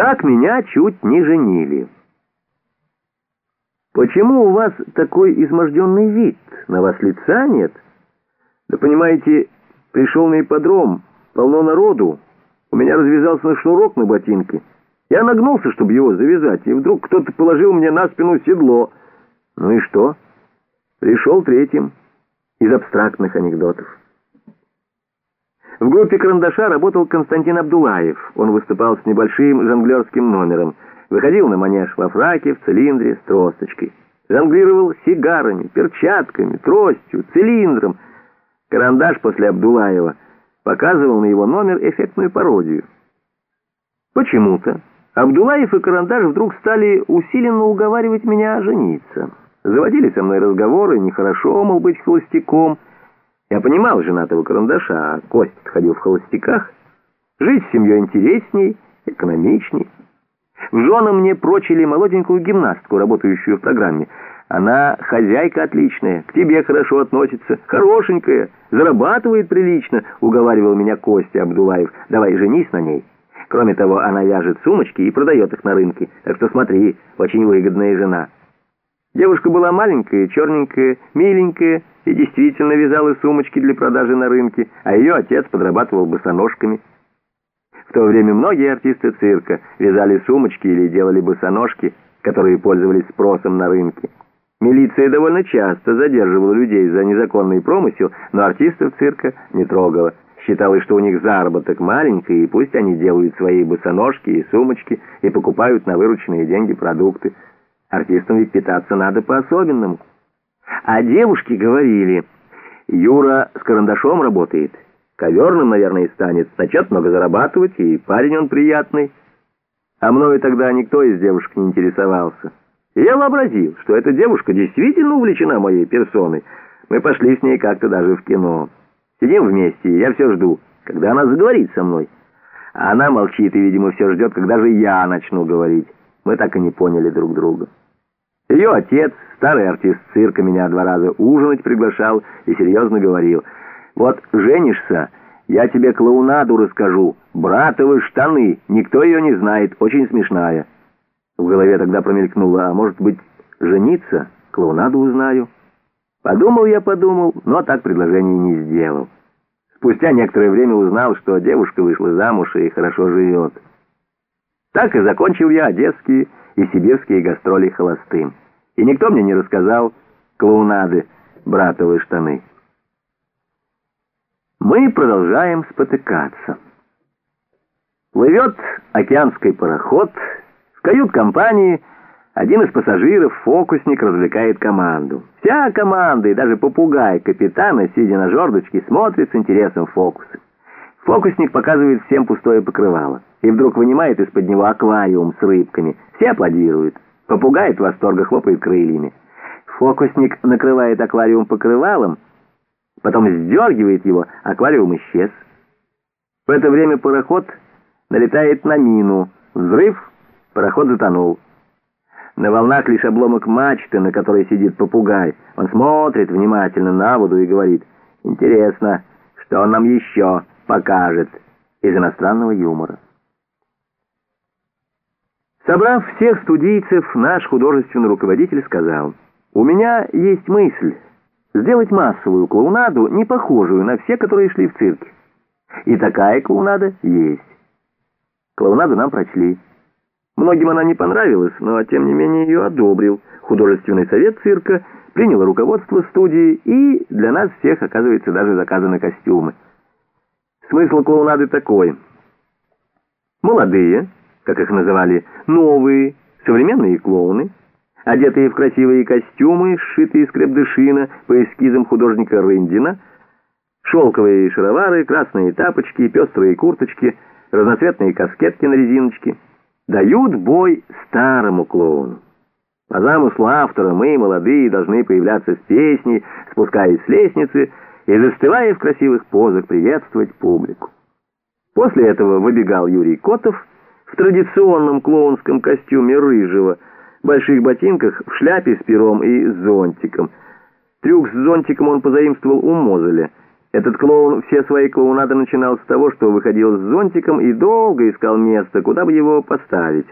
Как меня чуть не женили. Почему у вас такой изможденный вид? На вас лица нет? Да понимаете, пришел на ипподром, полно народу. У меня развязался шнурок на ботинке. Я нагнулся, чтобы его завязать, и вдруг кто-то положил мне на спину седло. Ну и что? Пришел третьим из абстрактных анекдотов. В группе «Карандаша» работал Константин Абдулаев. Он выступал с небольшим жонглерским номером. Выходил на манеж во фраке, в цилиндре, с тросточкой. Жонглировал сигарами, перчатками, тростью, цилиндром. Карандаш после Абдулаева показывал на его номер эффектную пародию. Почему-то Абдулаев и Карандаш вдруг стали усиленно уговаривать меня жениться. Заводили со мной разговоры, нехорошо, мол, быть холостяком – я понимал женатого карандаша, а Кость ходил в холостяках. Жить с семьей интересней, экономичней. В жены мне прочили молоденькую гимнастку, работающую в программе. Она хозяйка отличная, к тебе хорошо относится, хорошенькая, зарабатывает прилично, уговаривал меня Костя Абдулаев. Давай женись на ней. Кроме того, она вяжет сумочки и продает их на рынке, так что смотри, очень выгодная жена. Девушка была маленькая, черненькая, миленькая и действительно вязала сумочки для продажи на рынке, а ее отец подрабатывал босоножками. В то время многие артисты цирка вязали сумочки или делали босоножки, которые пользовались спросом на рынке. Милиция довольно часто задерживала людей за незаконный промысел, но артистов цирка не трогала. Считалось, что у них заработок маленький, и пусть они делают свои босоножки и сумочки и покупают на вырученные деньги продукты. Артистам ведь питаться надо по-особенному. А девушки говорили, Юра с карандашом работает, коверным, наверное, станет, начнет много зарабатывать, и парень он приятный. А мною тогда никто из девушек не интересовался. И я вообразил, что эта девушка действительно увлечена моей персоной. Мы пошли с ней как-то даже в кино. Сидим вместе, и я все жду, когда она заговорит со мной. А она молчит и, видимо, все ждет, когда же я начну говорить. Мы так и не поняли друг друга. Ее отец, старый артист цирка, меня два раза ужинать приглашал и серьезно говорил, «Вот женишься, я тебе клоунаду расскажу, братовы штаны, никто ее не знает, очень смешная». В голове тогда промелькнуло, а может быть, жениться, клоунаду узнаю. Подумал я, подумал, но так предложение не сделал. Спустя некоторое время узнал, что девушка вышла замуж и хорошо живет. Так и закончил я одесские и сибирские гастроли холостым. И никто мне не рассказал клоунады братовые штаны. Мы продолжаем спотыкаться. Плывет океанский пароход, в кают-компании один из пассажиров, фокусник, развлекает команду. Вся команда и даже попугай капитана, сидя на жердочке, смотрит с интересом фокусы. Фокусник показывает всем пустое покрывало и вдруг вынимает из-под него аквариум с рыбками. Все аплодируют. Попугай от восторга хлопает крыльями. Фокусник накрывает аквариум покрывалом, потом сдергивает его, аквариум исчез. В это время пароход налетает на мину. Взрыв, пароход затонул. На волнах лишь обломок мачты, на которой сидит попугай. Он смотрит внимательно на воду и говорит, «Интересно, что он нам еще покажет из иностранного юмора?» Собрав всех студийцев, наш художественный руководитель сказал, «У меня есть мысль сделать массовую клоунаду, не похожую на все, которые шли в цирке. И такая клоунада есть». Клоунаду нам прочли. Многим она не понравилась, но тем не менее ее одобрил. Художественный совет цирка принял руководство студии, и для нас всех, оказывается, даже заказаны костюмы. Смысл клоунады такой. Молодые как их называли, новые, современные клоуны, одетые в красивые костюмы, сшитые из крепдышина по эскизам художника Рындина, шелковые шаровары, красные тапочки, пестрые курточки, разноцветные каскетки на резиночке, дают бой старому клоуну. По замыслу автора мы, молодые, должны появляться с песней, спускаясь с лестницы и, застывая в красивых позах, приветствовать публику. После этого выбегал Юрий Котов в традиционном клоунском костюме рыжего, больших ботинках, в шляпе с пером и с зонтиком. Трюк с зонтиком он позаимствовал у Мозеля. Этот клоун все свои клоунады начинал с того, что выходил с зонтиком и долго искал место, куда бы его поставить.